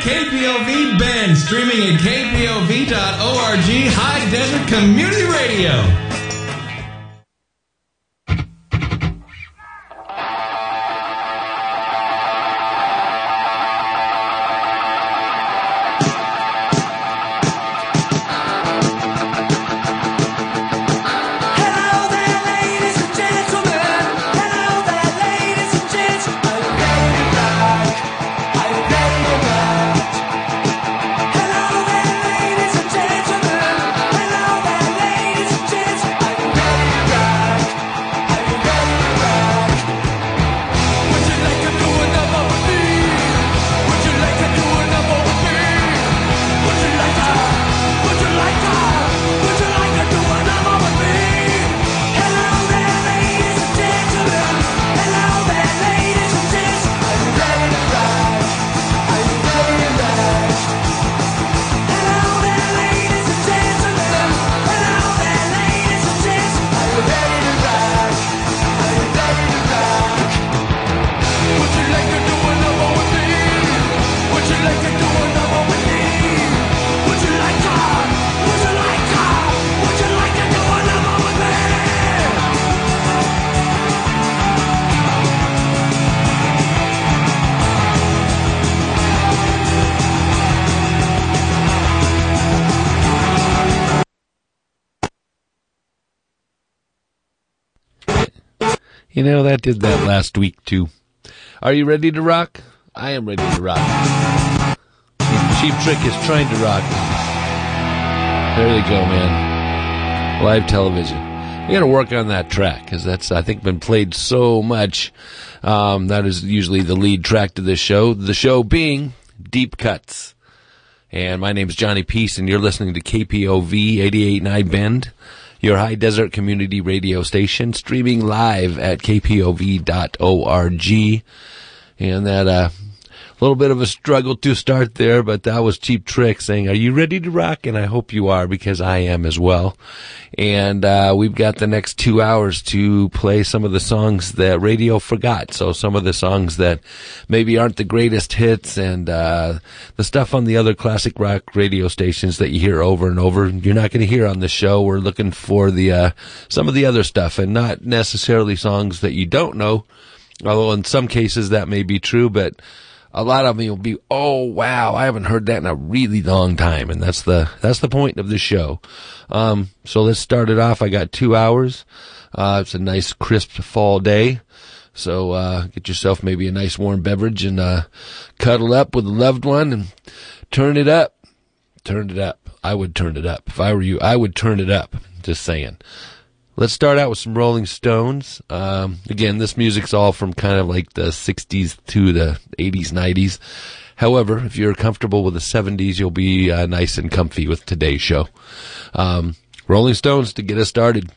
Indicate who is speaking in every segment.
Speaker 1: KPOV Bend, streaming at kpov.org, High Desert Community Radio.
Speaker 2: You know, that did that last week too. Are you ready to rock? I am ready to rock. Cheap Trick is trying to rock. There you go, man. Live television. You got to work on that track because that's, I think, been played so much. Um, that is usually the lead track to this show. The show being Deep Cuts. And my name is Johnny Peace, and you're listening to KPOV 88.9 Bend your high desert community radio station, streaming live at kpov.org. And that, uh, little bit of a struggle to start there, but that was Cheap Trick saying, "Are you ready to rock?" And I hope you are because I am as well. And uh, we've got the next two hours to play some of the songs that radio forgot. So some of the songs that maybe aren't the greatest hits, and uh, the stuff on the other classic rock radio stations that you hear over and over. You're not going to hear on the show. We're looking for the uh, some of the other stuff, and not necessarily songs that you don't know. Although in some cases that may be true, but a lot of them will be, oh wow, I haven't heard that in a really long time, and that's the that's the point of the show. Um, so let's start it off. I got two hours. Uh, it's a nice crisp fall day, so uh, get yourself maybe a nice warm beverage and uh, cuddle up with a loved one and turn it up. Turn it up. I would turn it up if I were you. I would turn it up. Just saying. Let's start out with some Rolling Stones. Um, again, this music's all from kind of like the 60s to the 80s, 90s. However, if you're comfortable with the 70s, you'll be uh, nice and comfy with today's show. Um, Rolling Stones to get us started.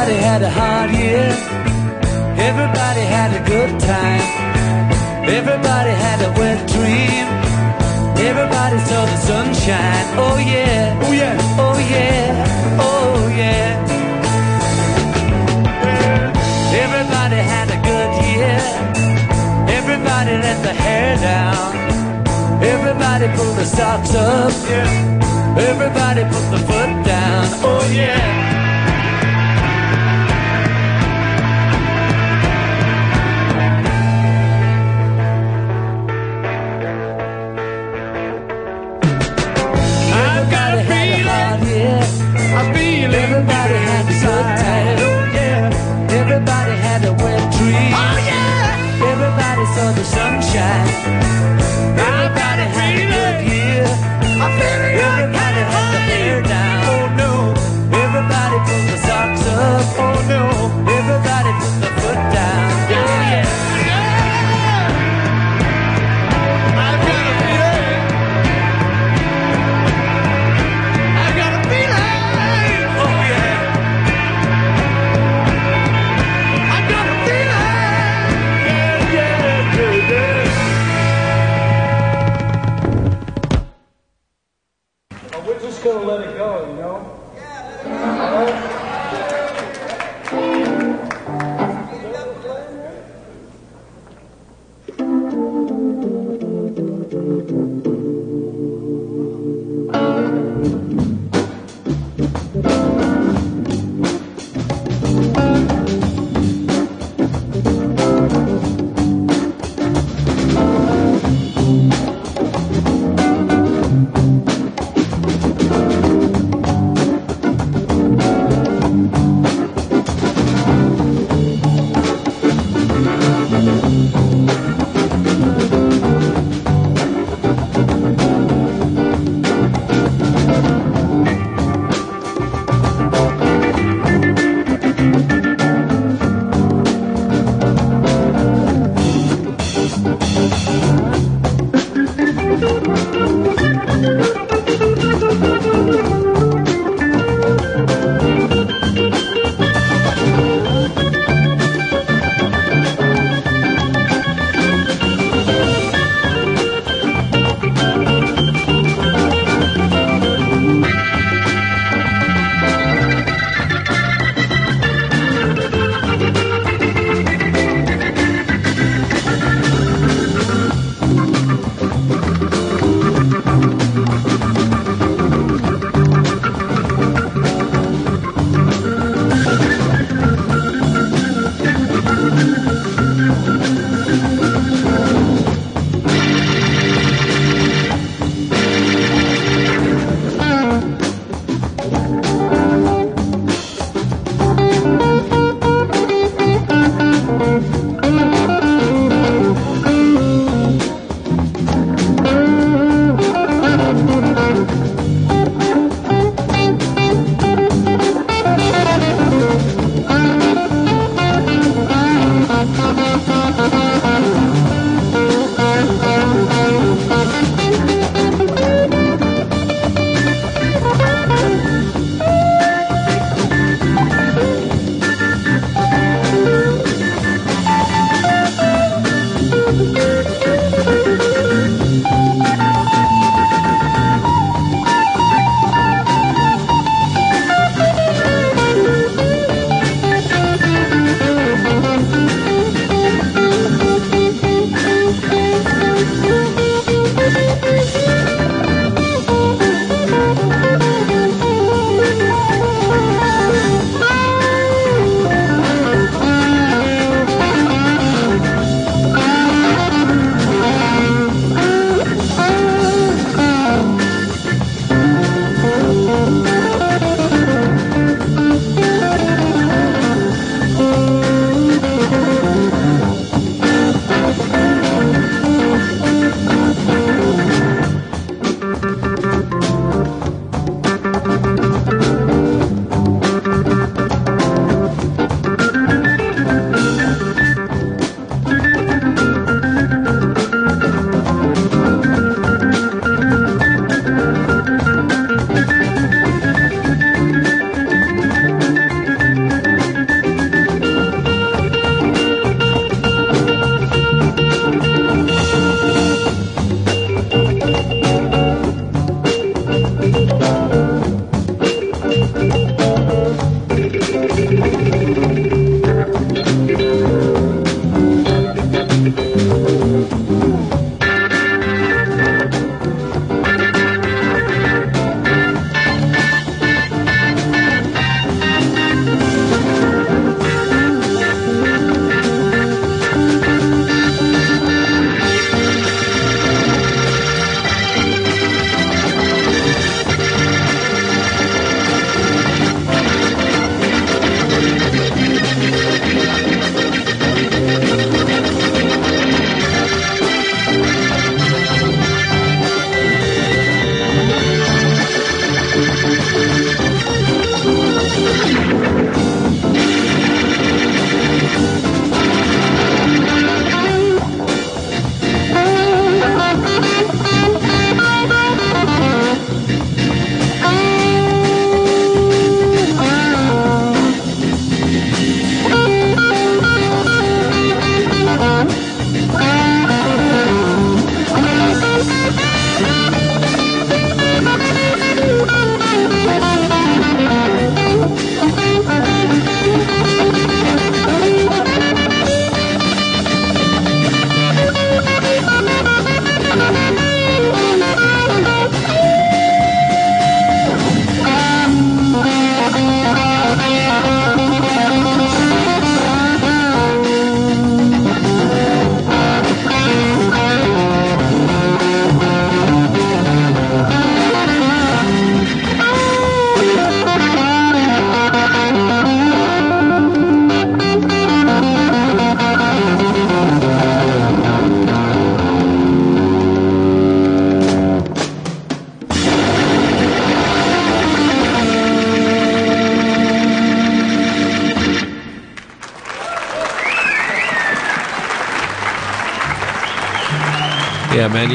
Speaker 3: Everybody
Speaker 4: had a hard year. Everybody had a good time. Everybody had a wet dream. Everybody saw the sunshine. Oh yeah.
Speaker 3: Oh yeah.
Speaker 4: Oh yeah. Oh yeah. Everybody had a good year. Everybody let the hair down. Everybody pulled the socks up.
Speaker 3: Yeah.
Speaker 4: Everybody put the foot down.
Speaker 3: Oh yeah.
Speaker 4: Saw the sunshine. Everybody had a good year.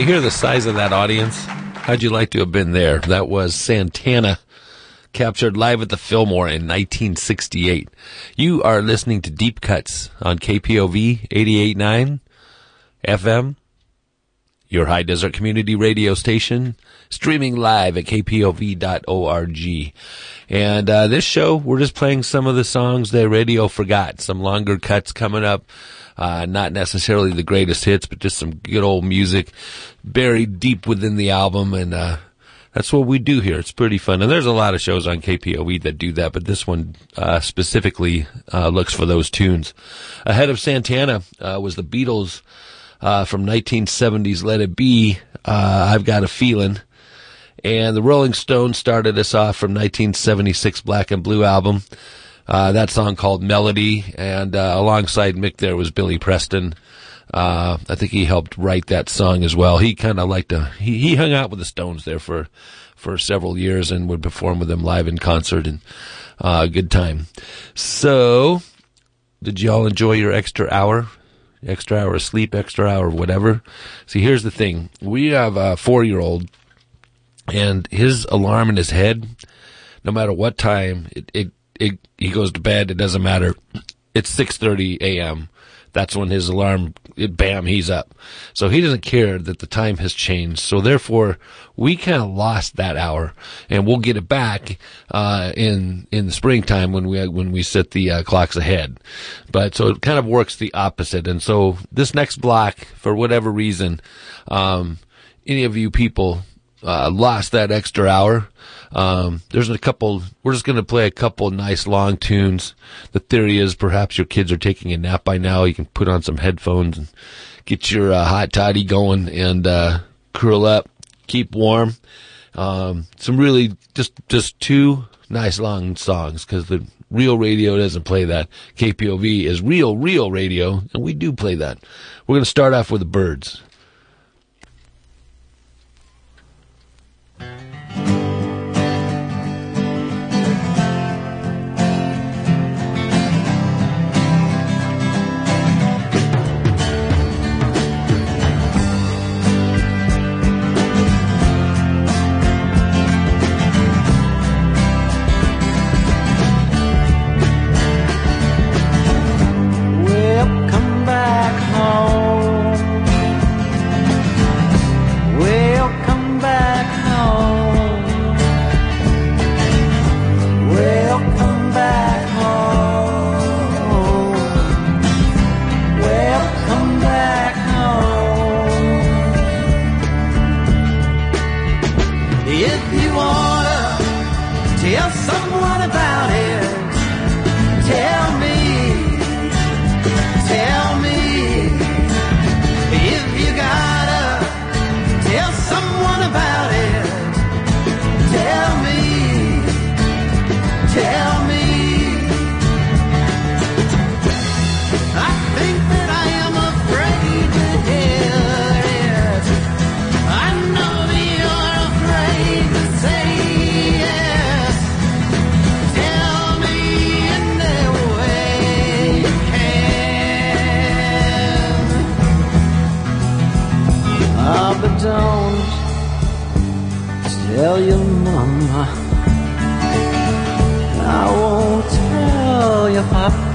Speaker 2: Hear the size of that audience? How'd you like to have been there? That was Santana, captured live at the Fillmore in 1968. You are listening to Deep Cuts on KPOV 88.9 FM, your high desert community radio station, streaming live at kpov.org. And uh, this show, we're just playing some of the songs that radio forgot. Some longer cuts coming up. Uh, not necessarily the greatest hits, but just some good old music buried deep within the album. And, uh, that's what we do here. It's pretty fun. And there's a lot of shows on KPOV that do that, but this one, uh, specifically, uh, looks for those tunes. Ahead of Santana, uh, was the Beatles, uh, from 1970s Let It Be, uh, I've Got a Feeling. And the Rolling Stones started us off from 1976 Black and Blue album. Uh, that song called Melody, and uh, alongside Mick there was Billy Preston. Uh, I think he helped write that song as well. He kind of liked to, he, he hung out with the Stones there for, for several years and would perform with them live in concert and, uh, good time. So, did y'all enjoy your extra hour? Extra hour of sleep, extra hour of whatever? See, here's the thing. We have a four year old and his alarm in his head, no matter what time, it, it it, he goes to bed. It doesn't matter. It's 6:30 a.m. That's when his alarm, it, bam, he's up. So he doesn't care that the time has changed. So therefore, we kind of lost that hour, and we'll get it back uh, in in the springtime when we when we set the uh, clocks ahead. But so it kind of works the opposite. And so this next block, for whatever reason, um, any of you people uh, lost that extra hour. Um, there's a couple, we're just going to play a couple nice long tunes. The theory is perhaps your kids are taking a nap by now. You can put on some headphones and get your uh, hot toddy going and, uh, curl up, keep warm. Um, some really just, just two nice long songs because the real radio doesn't play that. KPOV is real, real radio and we do play that. We're going to start off with the
Speaker 5: Byrds. Mama. I won't tell your papa.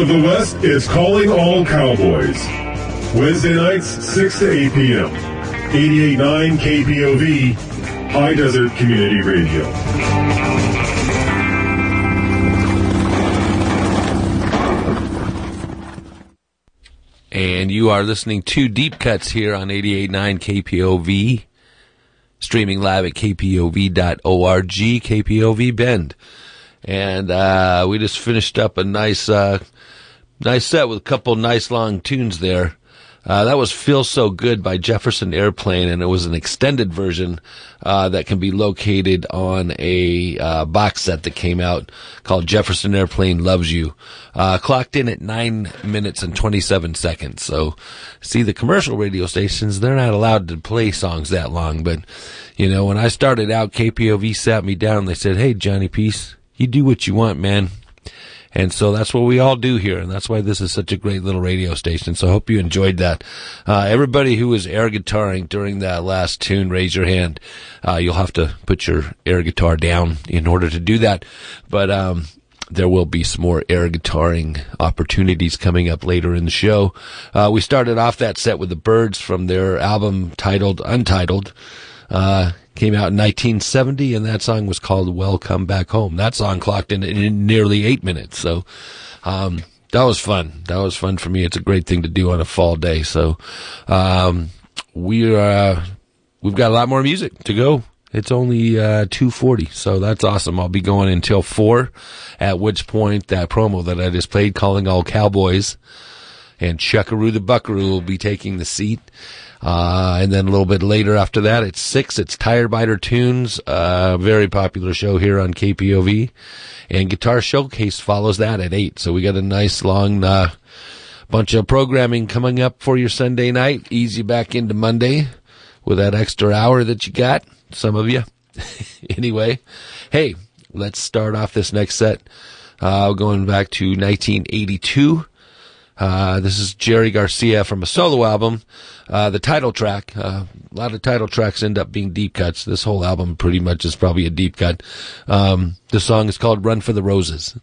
Speaker 6: Of the West, is Calling All Cowboys. Wednesday nights, 6 to 8 p.m. 88.9 KPOV, High Desert Community Radio.
Speaker 2: And you are listening to Deep Cuts here on 88.9 KPOV, streaming live at kpov.org, KPOV Bend. And uh, we just finished up a nice, uh, nice set with a couple nice long tunes there. Uh, that was Feel So Good by Jefferson Airplane, and it was an extended version uh, that can be located on a uh, box set that came out called Jefferson Airplane Loves You. Uh, clocked in at 9 minutes and 27 seconds. So, see, the commercial radio stations, they're not allowed to play songs that long, but, you know, when I started out, KPOV sat me down and they said, hey, Johnny Peace, you do what you want, man. And so that's what we all do here. And that's why this is such a great little radio station. So I hope you enjoyed that. Uh, everybody who was air guitaring during that last tune, raise your hand. Uh, you'll have to put your air guitar down in order to do that. But, um, there will be some more air guitaring opportunities coming up later in the show. Uh, we started off that set with the Byrds from their album titled Untitled. Uh, came out in 1970 and that song was called Welcome Back Home. That song clocked in, in nearly eight minutes. So, um, that was fun. That was fun for me. It's a great thing to do on a fall day. So, um, we uh, we've got a lot more music to go. It's only uh, 240, so that's awesome. I'll be going until 4, at which point that promo that I just played, Calling All Cowboys, and Chuckaroo the Buckaroo will be taking the seat. Uh, and then a little bit later after that, it's 6, it's Tire Biter Tunes, uh, very popular show here on KPOV. And Guitar Showcase follows that at 8, so we got a nice long uh, bunch of programming coming up for your Sunday night. Easy back into Monday with that extra hour that you got some of you. anyway, hey, let's start off this next set. Uh, going back to 1982. Uh, this is Jerry Garcia from a solo album. Uh, the title track, uh, a lot of title tracks end up being deep cuts. This whole album pretty much is probably a deep cut. Um, the song is called Run for the Roses.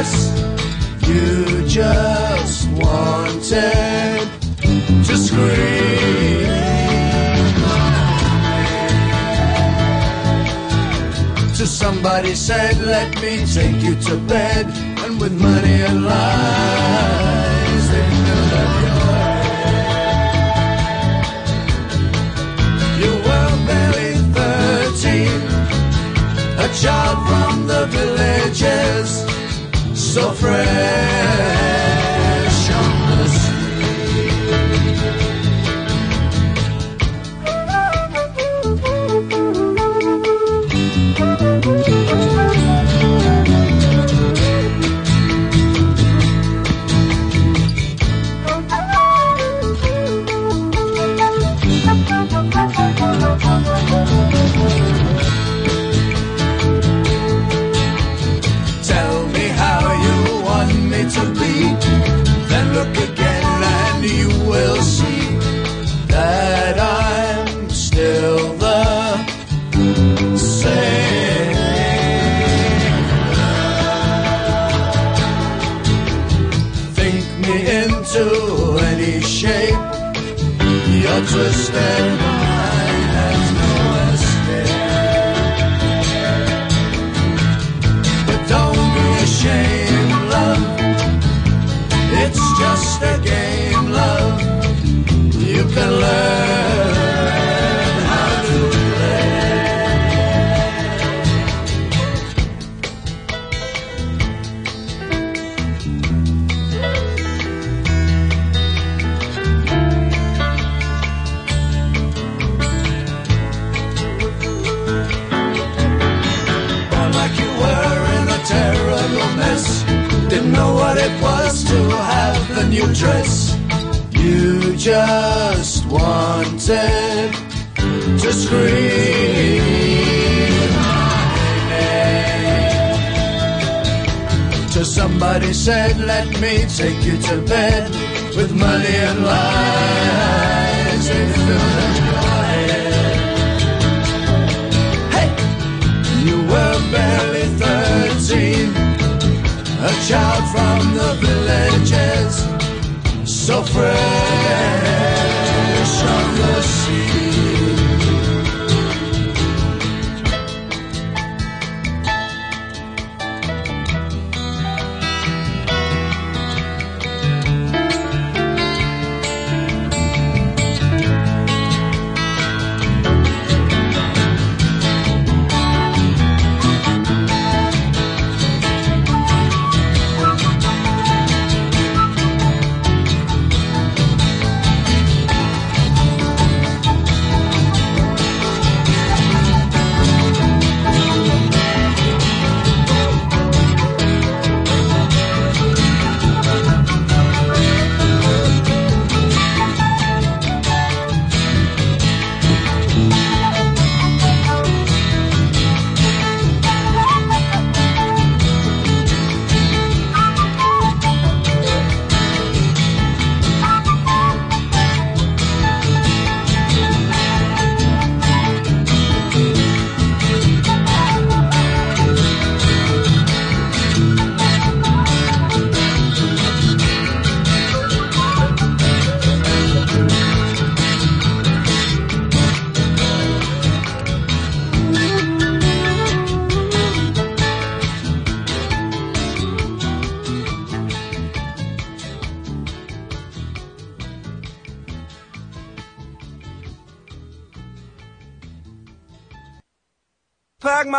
Speaker 7: You just
Speaker 8: wanted to scream. To somebody said, let me take you to bed, and with money and lies, they filled up your head. You were barely thirteen, a child from the villages, so fresh just wanted to scream. my name. Till somebody said, let me take you to bed with money and lies. They filled up your head. Hey! You were barely thirteen, a child from the villages, so fresh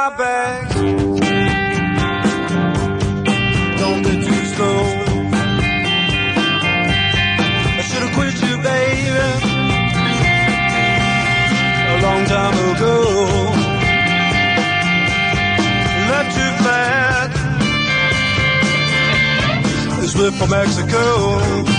Speaker 3: my bags. Don't be too slow. I should have quit you, baby, a long time ago. Left you flat. This whip from Mexico.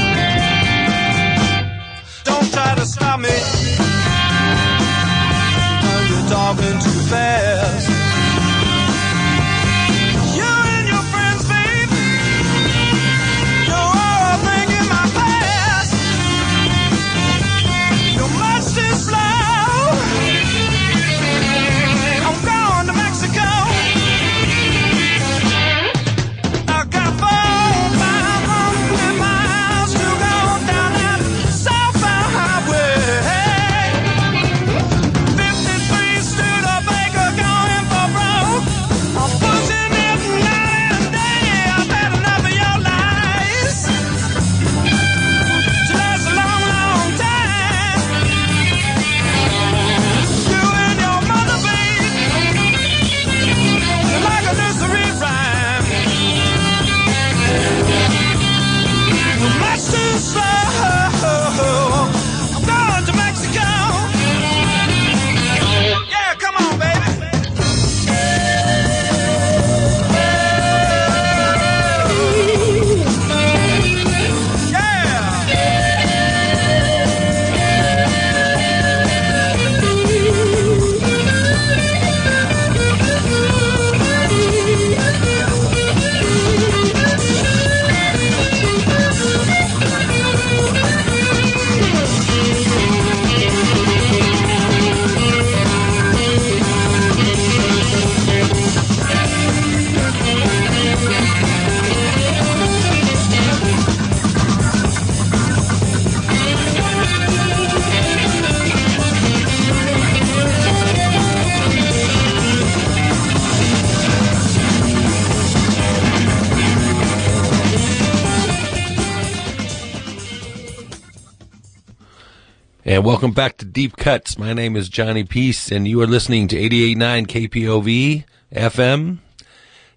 Speaker 2: Welcome back to Deep Cuts. My name is Johnny Peace, and you are listening to 88.9 KPOV FM,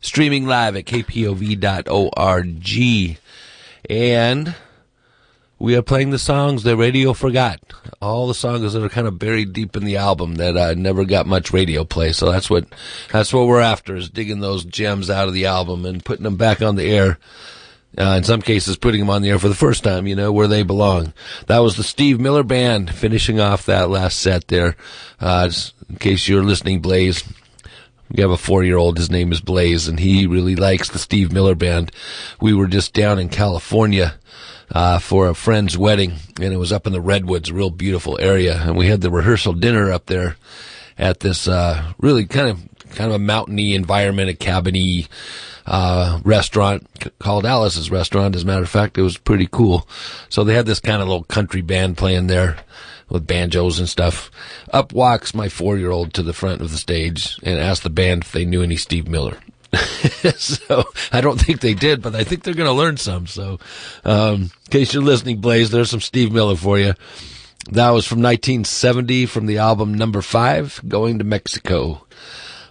Speaker 2: streaming live at kpov.org. And we are playing the songs that radio forgot. All the songs that are kind of buried deep in the album that uh, never got much radio play. So that's what that's what we're after is digging those gems out of the album and putting them back on the air. Uh, in some cases, putting them on the air for the first time, you know, where they belong. That was the Steve Miller Band finishing off that last set there. Uh, in case you're listening, Blaze. We have a four year old, his name is Blaze, and he really likes the Steve Miller Band. We were just down in California, uh, for a friend's wedding, and it was up in the Redwoods, a real beautiful area, and we had the rehearsal dinner up there at this, uh, really kind of, kind of a mountainy environment, a cabiny, uh, restaurant called Alice's Restaurant. As a matter of fact, it was pretty cool. So they had this kind of little country band playing there with banjos and stuff. Up walks my four year old to the front of the stage and asked the band if they knew any Steve Miller. so I don't think they did, but I think they're going to learn some. So, um, in case you're listening, Blaze, there's some Steve Miller for you. That was from 1970 from the album number five, Going to Mexico.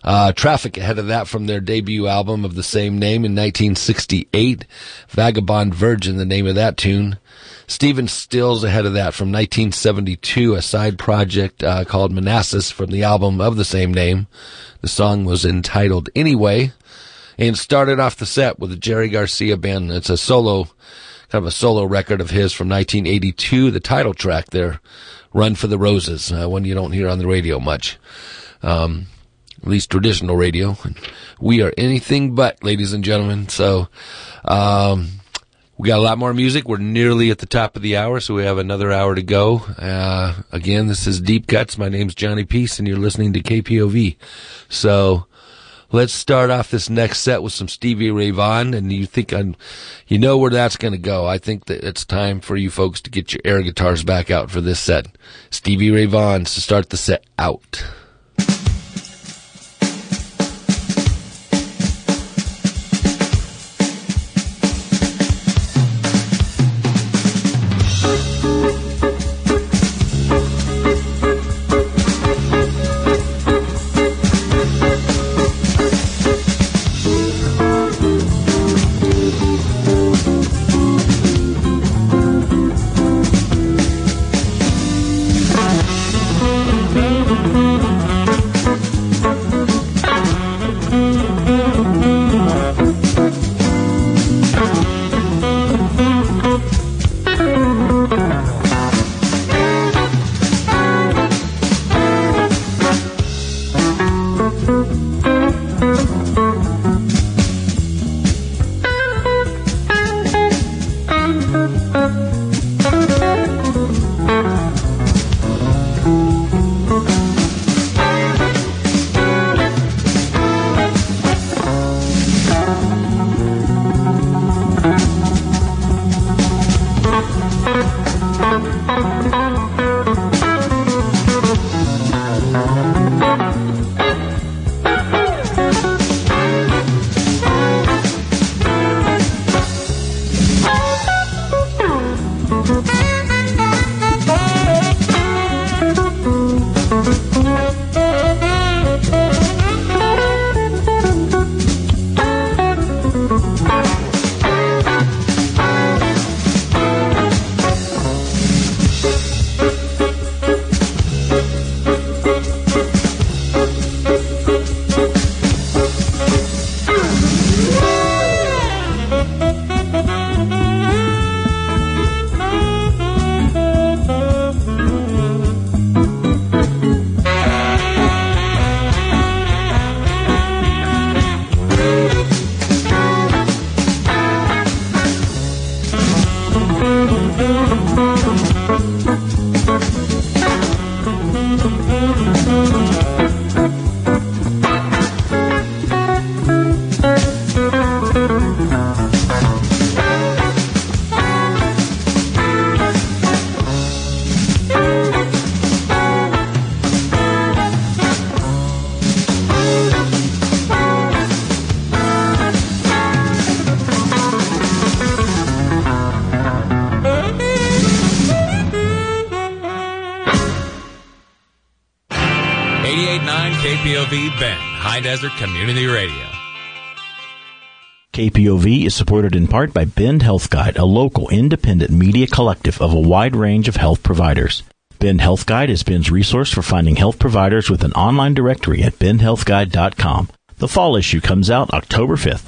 Speaker 2: Uh, Traffic ahead of that from their debut album of the same name in 1968. Vagabond Virgin, the name of that tune. Stephen Stills ahead of that from 1972, a side project uh, called Manassas from the album of the same name. The song was entitled Anyway and started off the set with the Jerry Garcia band. It's a solo, kind of a solo record of his from 1982, the title track there, Run for the Roses, uh, one you don't hear on the radio much. Um, at least traditional radio. We are anything but, ladies and gentlemen. So, um, we got a lot more music. We're nearly at the top of the hour, so we have another hour to go. Uh, again, this is Deep Cuts. My name's Johnny Peace, and you're listening to KPOV. So, let's start off this next set with some Stevie Ray Vaughan, and you think I'm, you know where that's going to go. I think that it's time for you folks to get your air guitars back out for this set. Stevie Ray Vaughan to start the set out.
Speaker 1: Desert Community Radio.
Speaker 9: KPOV is supported in part by Bend Health Guide, a local independent media collective of a wide range of health providers. Bend Health Guide is Bend's resource for finding health providers with an online directory at bendhealthguide.com. The fall issue comes out October 5th.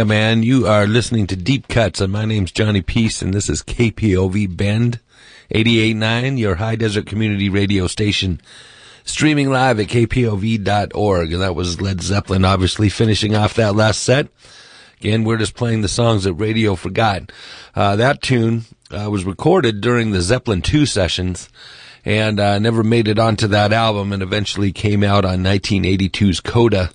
Speaker 2: Yeah, man, you are listening to Deep Cuts, and my name's Johnny Peace, and this is KPOV Bend 88.9, your high desert community radio station, streaming live at kpov.org. And that was Led Zeppelin, obviously, finishing off that last set. Again, we're just playing the songs that radio forgot. Uh, that tune uh, was recorded during the Zeppelin 2 sessions and uh, never made it onto that album and eventually came out on 1982's Coda,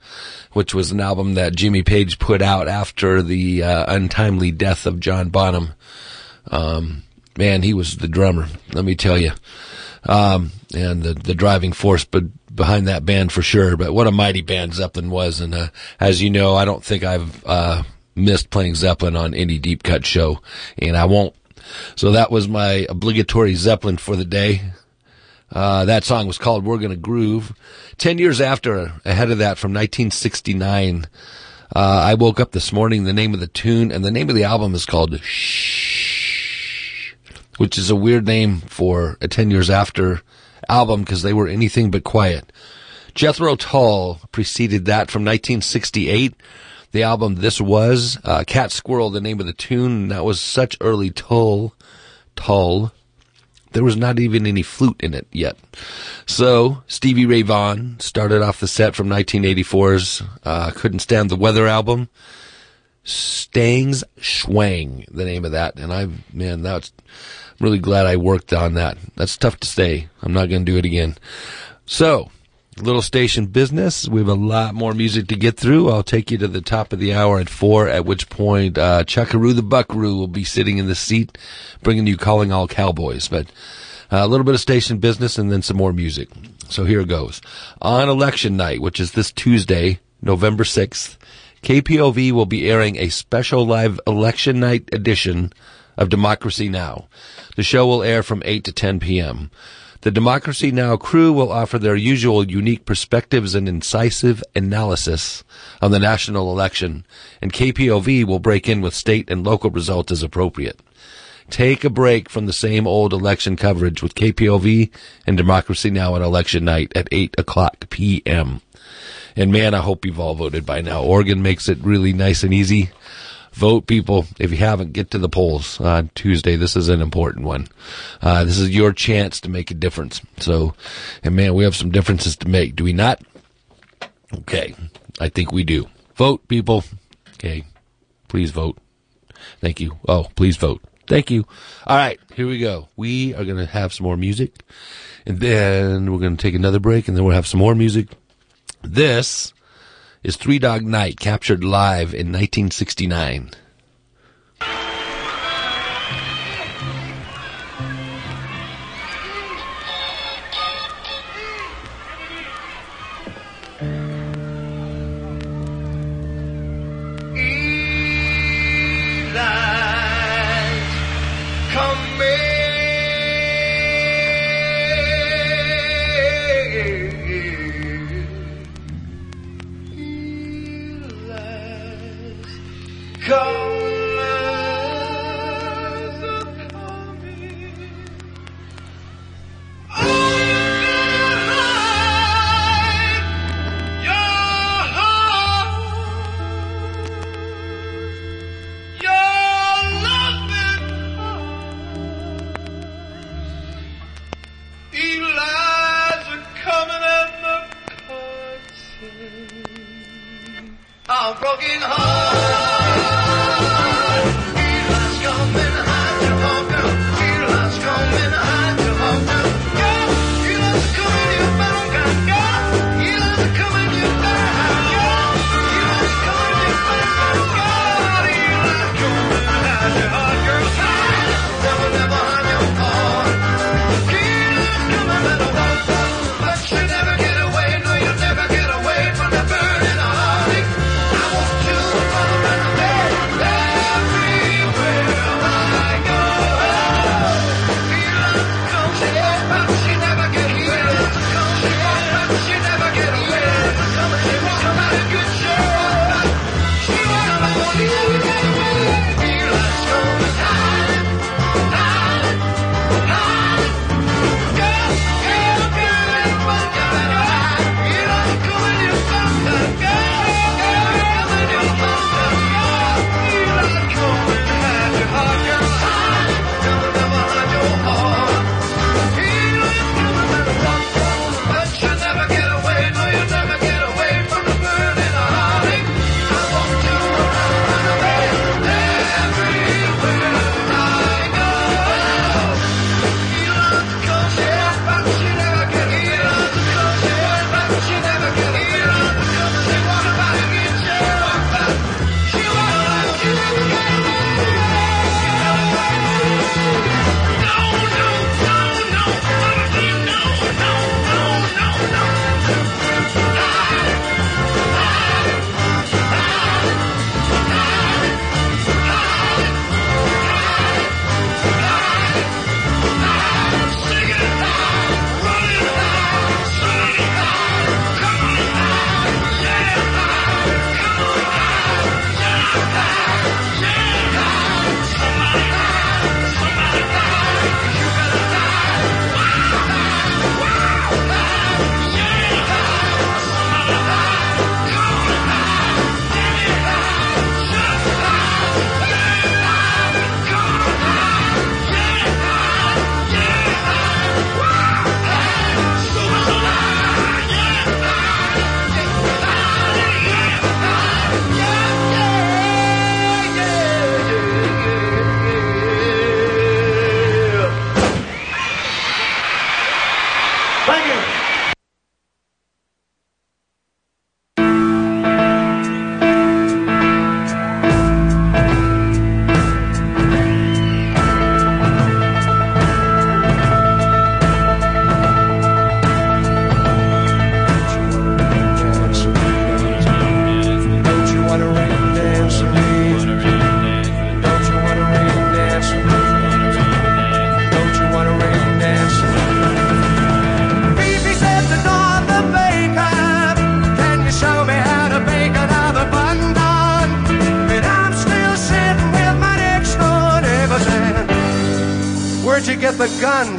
Speaker 2: which was an album that Jimmy Page put out after the uh, untimely death of John Bonham. Um, man, he was the drummer, let me tell you. Um, and the, the driving force behind that band for sure. But what a mighty band Zeppelin was. And, uh, as you know, I don't think I've, uh, missed playing Zeppelin on any deep cut show and I won't. So that was my obligatory Zeppelin for the day. Uh, that song was called We're Gonna Groove. Ten years after, ahead of that from 1969, uh, I woke up this morning, the name of the tune and the name of the album is called Ssssh, which is a weird name for a 10 years after album because they were anything but quiet. Jethro Tull preceded that from 1968. The album This Was, uh, Cat Squirrel, the name of the tune, that was such early Tull, Tull. There was not even any flute in it yet. So, Stevie Ray Vaughan started off the set from 1984's, uh, Couldn't Stand the Weather album. Stangs Schwang, the name of that. And I, man, that's, I'm really glad I worked on that. That's tough to say. I'm not going to do it again. So, little station business. We have a lot more music to get through. I'll take you to the top of the hour at four, at which point, uh, Chuckaroo the Buckaroo will be sitting in the seat, bringing you Calling All Cowboys. But uh, a little bit of station business and then some more music. So here it goes. On election night, which is this Tuesday, November 6th, KPOV will be airing a special live election night edition of Democracy Now! The show will air from 8 to 10 p.m. The Democracy Now! crew will offer their usual unique perspectives and incisive analysis on the national election, and KPOV will break in with state and local results as appropriate. Take a break from the same old election coverage with KPOV and Democracy Now! on election night at 8 o'clock p.m. And man, I hope you've all voted by now. Oregon makes it really nice and easy. Vote, people. If you haven't, get to the polls on Tuesday. This is an important one. Uh, this is your chance to make a difference. So, and man, we have some differences to make. Do we not? Okay. I think we do. Vote, people. Okay. Please vote. Thank you. Oh, please vote. Thank you. All right. Here we go. We are going to have some more music and then we're going to take another break and then we'll have some more music. This is Three Dog Night, captured live in 1969.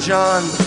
Speaker 3: John?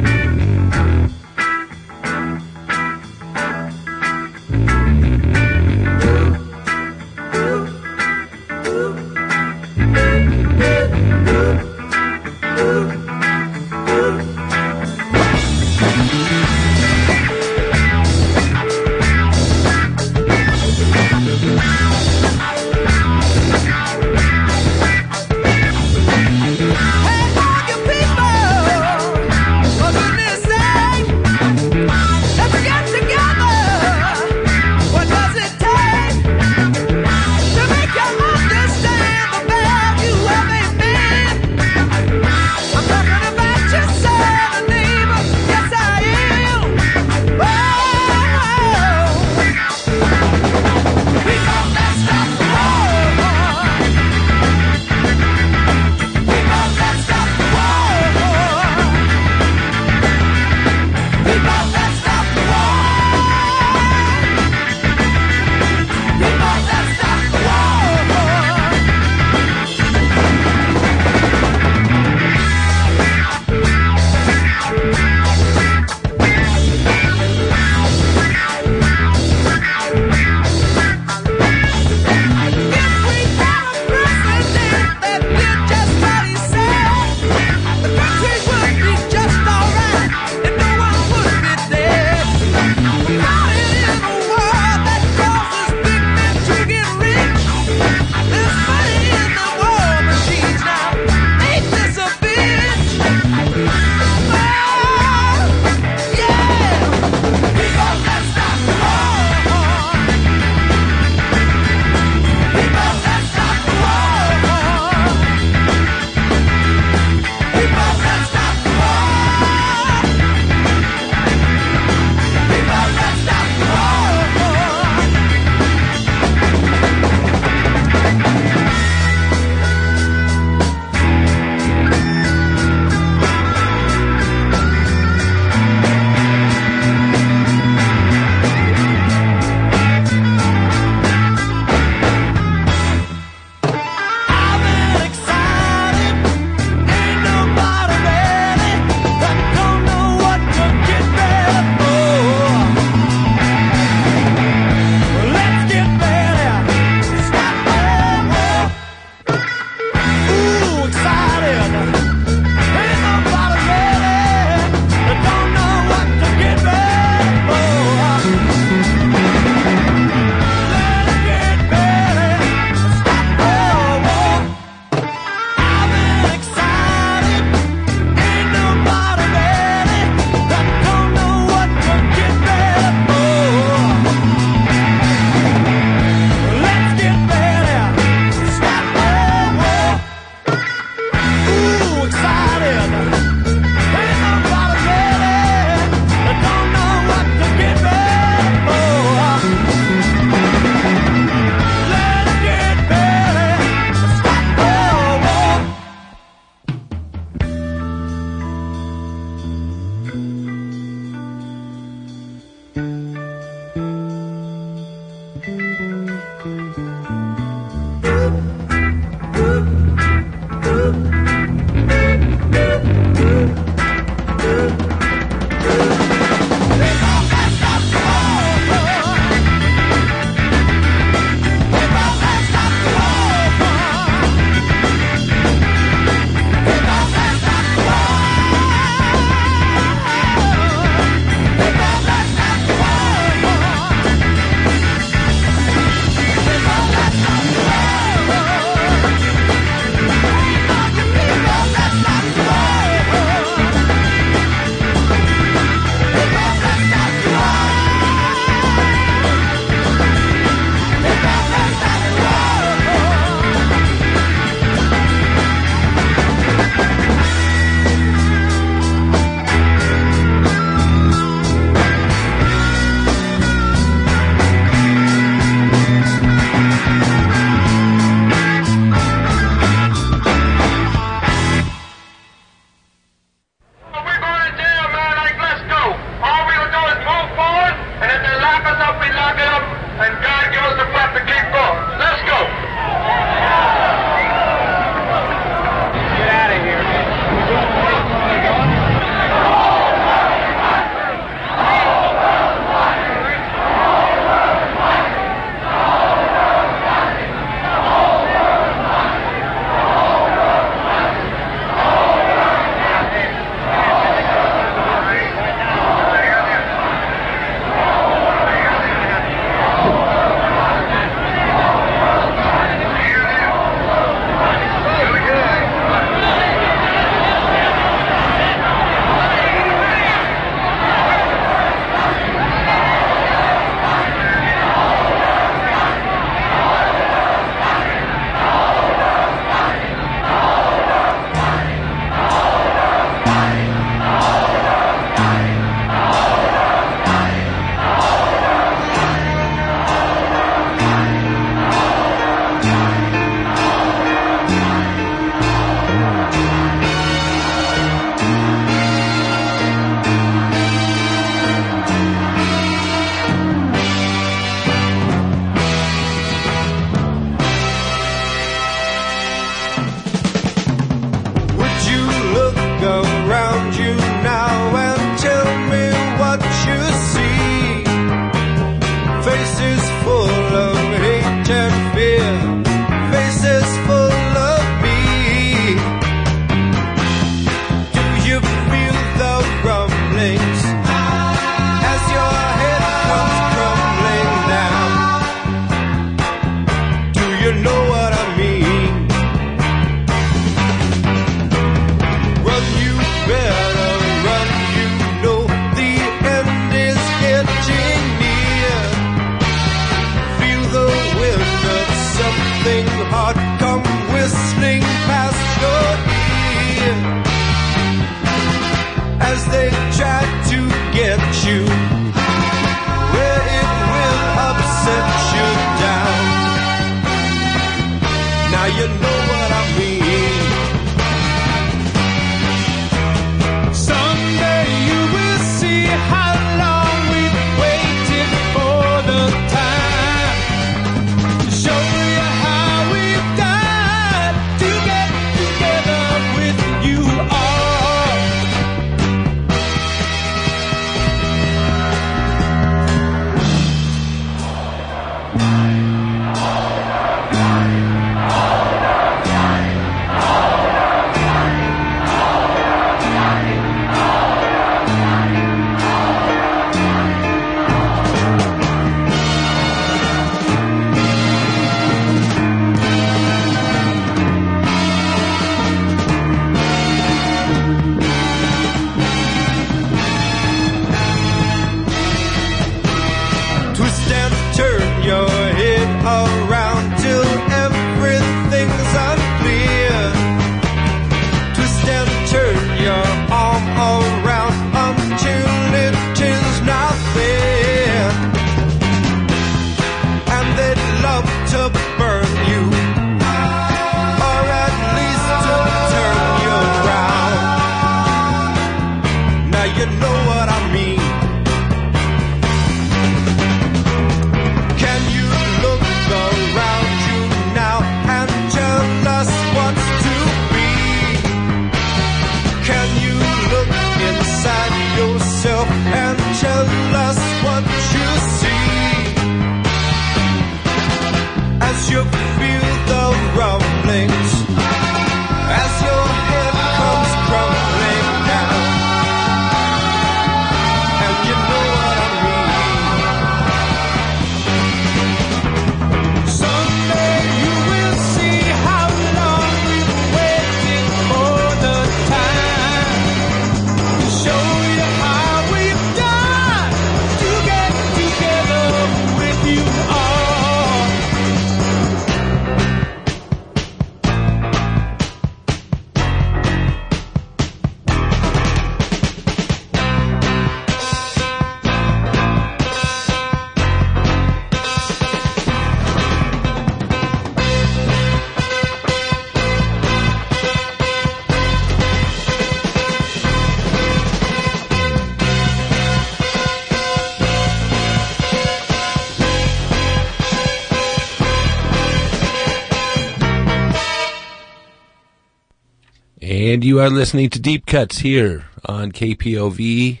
Speaker 3: And you
Speaker 2: are listening to Deep Cuts here on KPOV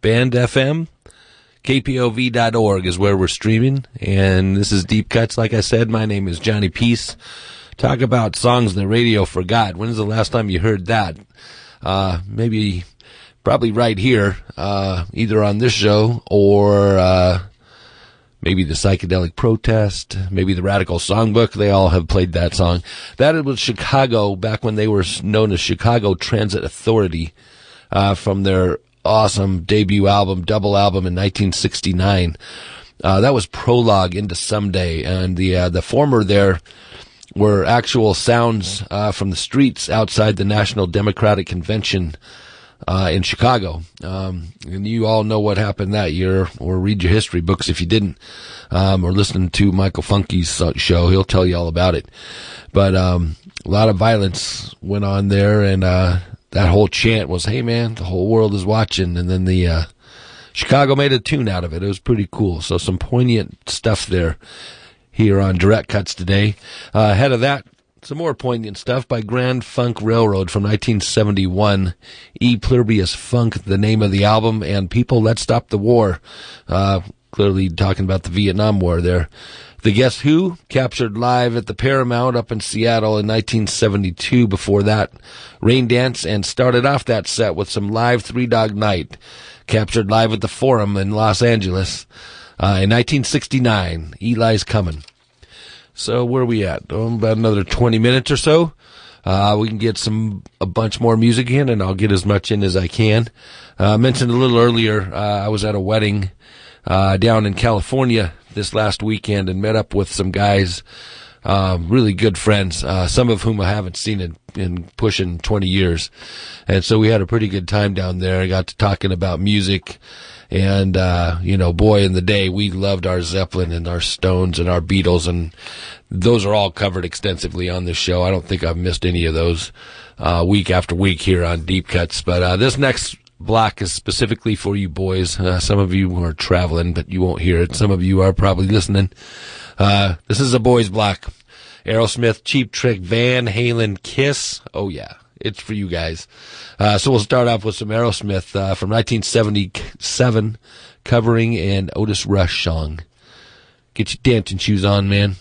Speaker 2: Bend FM. KPOV.org is where we're streaming. And this is Deep Cuts. Like I said, my name is Johnny Peace. Talk about songs the radio forgot. When's the last time you heard that? Uh, maybe, probably right here, uh, either on this show or, uh, maybe the psychedelic protest, maybe the radical songbook. They all have played that song. That was Chicago back when they were known as Chicago Transit Authority, uh, from their awesome debut album, double album in 1969. Uh, that was prologue into someday, and the uh, the former there were actual sounds uh, from the streets outside the National Democratic Convention uh, in Chicago. Um, and you all know what happened that year, or read your history books if you didn't, um, or listen to Michael Funky's show. He'll tell you all about it. But um, a lot of violence went on there, and uh, that whole chant was, "Hey man, the whole world is watching." And then the uh, Chicago made a tune out of it. It was pretty cool. So some poignant stuff there here on Direct Cuts today. Uh, ahead of that, some more poignant stuff by Grand Funk Railroad from 1971. E Pluribus Funk, the name of the album, and People Let's Stop the War. Uh, clearly talking about the Vietnam War there. The Guess Who, captured live at the Paramount up in Seattle in 1972. Before that, Rain Dance, and started off that set with some live Three Dog Night, captured live at the Forum in Los Angeles uh, in 1969. Eli's Coming. So where are we at? Oh, about another 20 minutes or so. Uh, we can get some, a bunch more music in and I'll get as much in as I can. Uh, I mentioned a little earlier, uh, I was at a wedding, uh, down in California this last weekend and met up with some guys, uh, really good friends, uh, some of whom I haven't seen in, in pushing 20 years. And so we had a pretty good time down there. I got to talking about music and, uh, you know, boy, in the day, we loved our Zeppelin and our Stones and our Beatles, and those are all covered extensively on this show. I don't think I've missed any of those, uh, week after week here on Deep Cuts. But, uh, this next block is specifically for you boys. Uh, some of you are traveling, but you won't hear it. Some of you are probably listening. Uh, this is a boys block. Aerosmith, Cheap Trick, Van Halen, Kiss. Oh yeah. It's for you guys. Uh, so we'll start off with some Aerosmith uh, from 1977, covering an Otis Rush song. Get your dancing shoes on, man.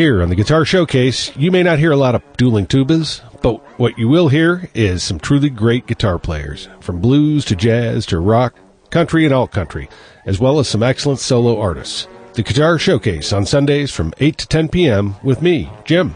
Speaker 4: Here on the Guitar Showcase, you may not hear a lot of dueling tubas, but what you will hear is some truly great guitar players, from blues to jazz to rock, country and alt country, as well as some excellent solo artists. The Guitar Showcase on Sundays from 8 to 10 p.m. with me, Jim.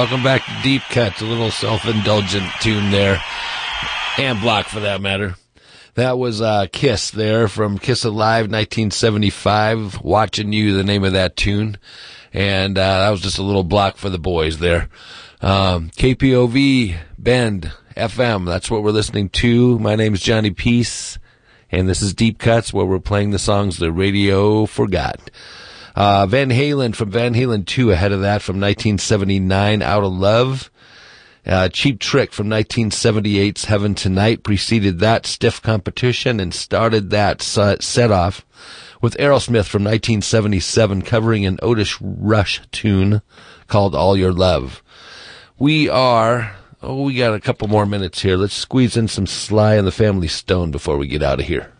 Speaker 2: Welcome back to Deep Cuts, a little self-indulgent tune there, and block for that matter. That was uh, Kiss there from Kiss Alive 1975. Watching You, the name of that tune. And uh, that was just a little block for the boys there. Um, KPOV Bend FM, that's what we're listening to. My name is Johnny Peace, and this is Deep Cuts where we're playing the songs the radio forgot. Uh, Van Halen from Van Halen 2 ahead of that from 1979, Out of Love. Uh, Cheap Trick from 1978's Heaven Tonight preceded that stiff competition and started that set off with Aerosmith from 1977 covering an Otis Rush tune called All Your Love. We are, oh, we got a couple more minutes here. Let's squeeze in some Sly and the Family Stone before we get out of here.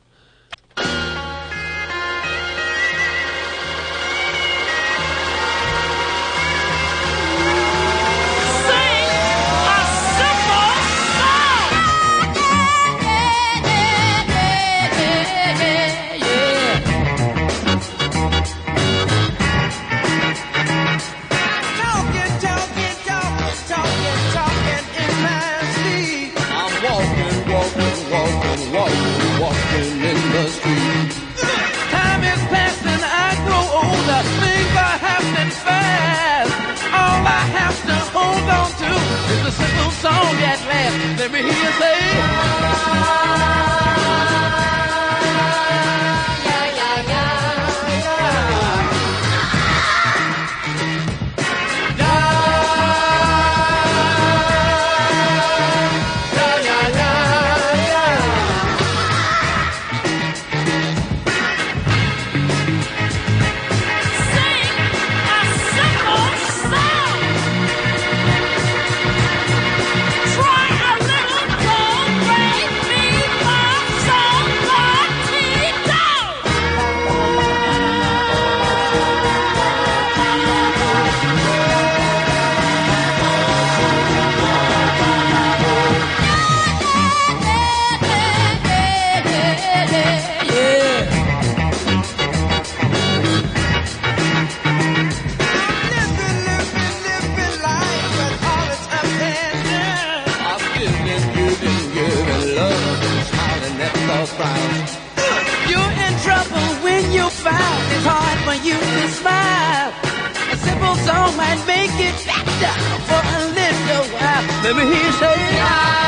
Speaker 3: While. Let me hear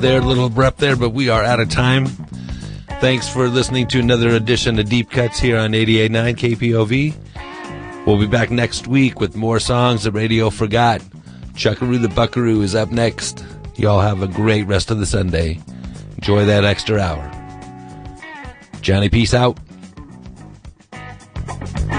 Speaker 2: there, little abrupt there, but we are out of time. Thanks for listening to another edition of Deep Cuts here on 88.9 KPOV. We'll be back next week with more songs that radio forgot. Chuckaroo the Buckaroo is up next. Y'all have a great rest of the Sunday. Enjoy that extra hour. Johnny, peace out.